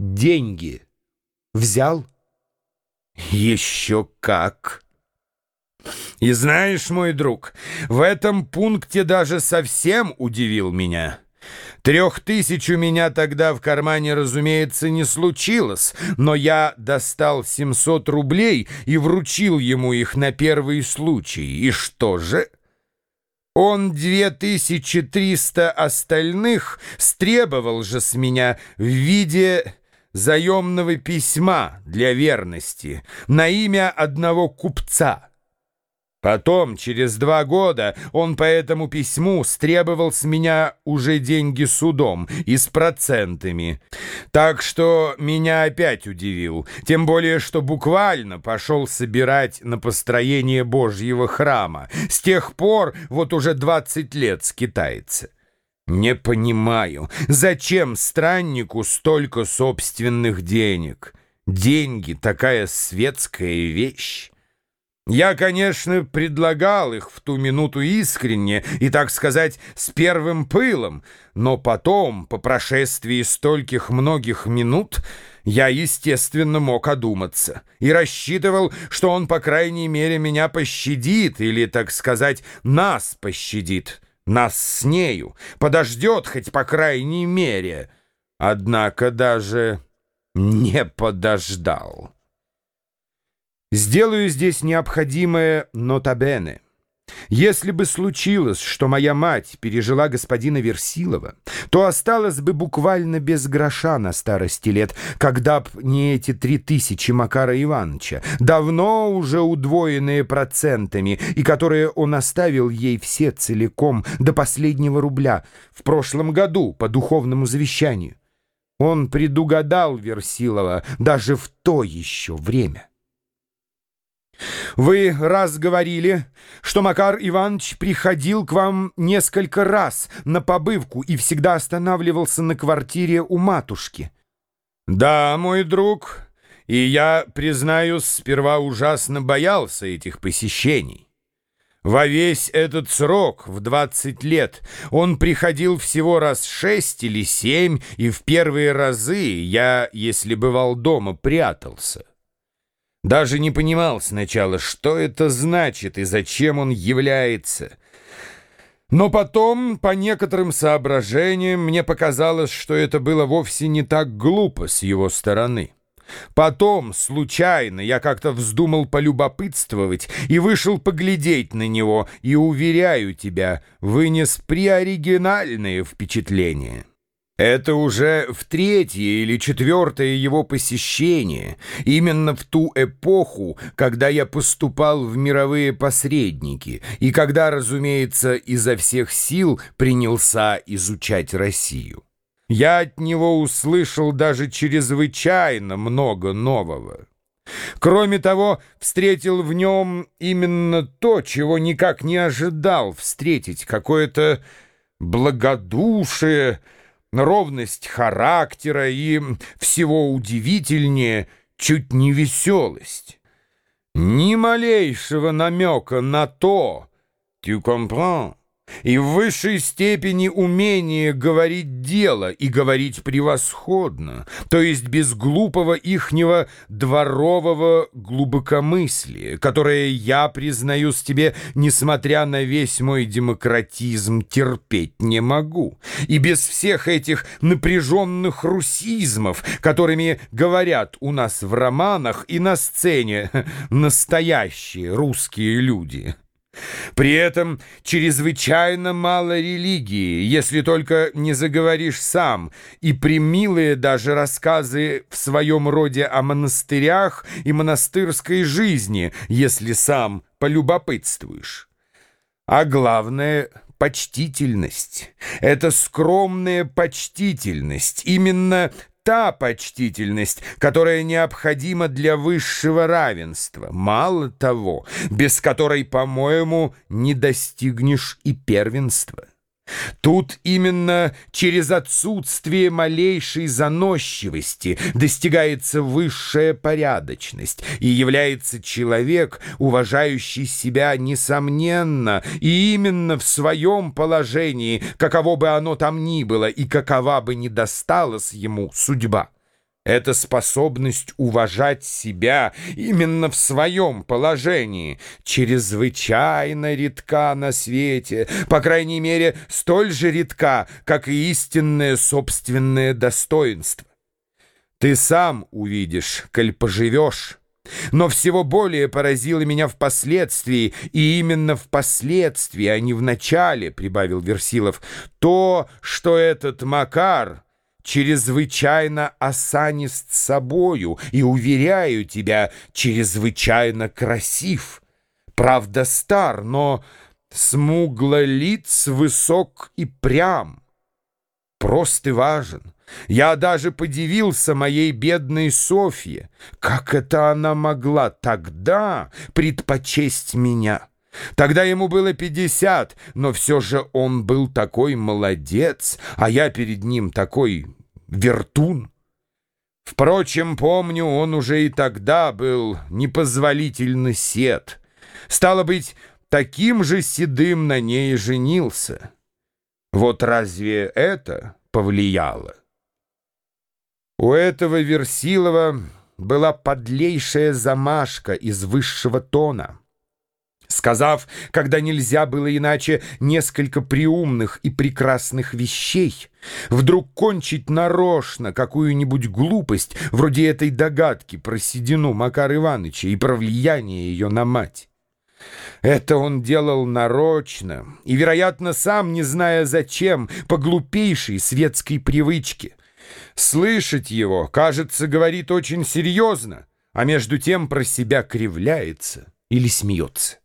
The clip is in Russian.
деньги взял? Еще как! И знаешь, мой друг, в этом пункте даже совсем удивил меня. Трех тысяч у меня тогда в кармане, разумеется, не случилось, но я достал 700 рублей и вручил ему их на первый случай. И что же? Он 2300 остальных стребовал же с меня в виде заемного письма для верности на имя одного купца. Потом, через два года, он по этому письму стребовал с меня уже деньги судом и с процентами. Так что меня опять удивил, тем более, что буквально пошел собирать на построение Божьего храма. С тех пор вот уже 20 лет скитается. Не понимаю, зачем страннику столько собственных денег? Деньги — такая светская вещь. Я, конечно, предлагал их в ту минуту искренне и, так сказать, с первым пылом, но потом, по прошествии стольких многих минут, я, естественно, мог одуматься и рассчитывал, что он, по крайней мере, меня пощадит или, так сказать, нас пощадит, нас с нею, подождет хоть по крайней мере. Однако даже не подождал». Сделаю здесь необходимое нотабене. Если бы случилось, что моя мать пережила господина Версилова, то осталась бы буквально без гроша на старости лет, когда б не эти три тысячи Макара Ивановича, давно уже удвоенные процентами, и которые он оставил ей все целиком до последнего рубля в прошлом году по духовному завещанию. Он предугадал Версилова даже в то еще время. Вы раз говорили, что Макар Иванович приходил к вам несколько раз на побывку и всегда останавливался на квартире у матушки. Да, мой друг, и я, признаюсь, сперва ужасно боялся этих посещений. Во весь этот срок, в 20 лет, он приходил всего раз шесть или семь, и в первые разы я, если бывал дома, прятался. Даже не понимал сначала, что это значит и зачем он является. Но потом, по некоторым соображениям, мне показалось, что это было вовсе не так глупо с его стороны. Потом, случайно, я как-то вздумал полюбопытствовать и вышел поглядеть на него, и, уверяю тебя, вынес приоригинальные впечатления. Это уже в третье или четвертое его посещение, именно в ту эпоху, когда я поступал в мировые посредники, и когда, разумеется, изо всех сил принялся изучать Россию. Я от него услышал даже чрезвычайно много нового. Кроме того, встретил в нем именно то, чего никак не ожидал встретить, какое-то благодушие, ровность характера и, всего удивительнее, чуть не веселость. Ни малейшего намека на то, «tu comprends», и в высшей степени умение говорить дело и говорить превосходно, то есть без глупого ихнего дворового глубокомыслия, которое я, признаюсь тебе, несмотря на весь мой демократизм, терпеть не могу, и без всех этих напряженных русизмов, которыми говорят у нас в романах и на сцене настоящие русские люди». При этом чрезвычайно мало религии, если только не заговоришь сам, и примилые даже рассказы в своем роде о монастырях и монастырской жизни, если сам полюбопытствуешь. А главное — почтительность. Это скромная почтительность, именно та почтительность, которая необходима для высшего равенства. Мало того, без которой, по-моему, не достигнешь и первенства. Тут именно через отсутствие малейшей заносчивости достигается высшая порядочность, и является человек, уважающий себя несомненно, и именно в своем положении, каково бы оно там ни было, и какова бы ни досталась ему судьба. Эта способность уважать себя именно в своем положении чрезвычайно редка на свете, по крайней мере, столь же редка, как и истинное собственное достоинство. Ты сам увидишь, коль поживешь. Но всего более поразило меня впоследствии, и именно впоследствии, а не в начале, — прибавил Версилов, — то, что этот Макар чрезвычайно осанист собою и, уверяю тебя, чрезвычайно красив. Правда, стар, но смугло лиц высок и прям, прост и важен. Я даже подивился моей бедной Софье. Как это она могла тогда предпочесть меня? Тогда ему было пятьдесят, но все же он был такой молодец, а я перед ним такой вертун. Впрочем, помню, он уже и тогда был непозволительно сед. Стало быть, таким же седым на ней женился. Вот разве это повлияло? У этого Версилова была подлейшая замашка из высшего тона. Сказав, когда нельзя было иначе, несколько приумных и прекрасных вещей, вдруг кончить нарочно какую-нибудь глупость, вроде этой догадки про седину Макара Ивановича и про влияние ее на мать. Это он делал нарочно и, вероятно, сам, не зная зачем, по глупейшей светской привычке. Слышать его, кажется, говорит очень серьезно, а между тем про себя кривляется или смеется.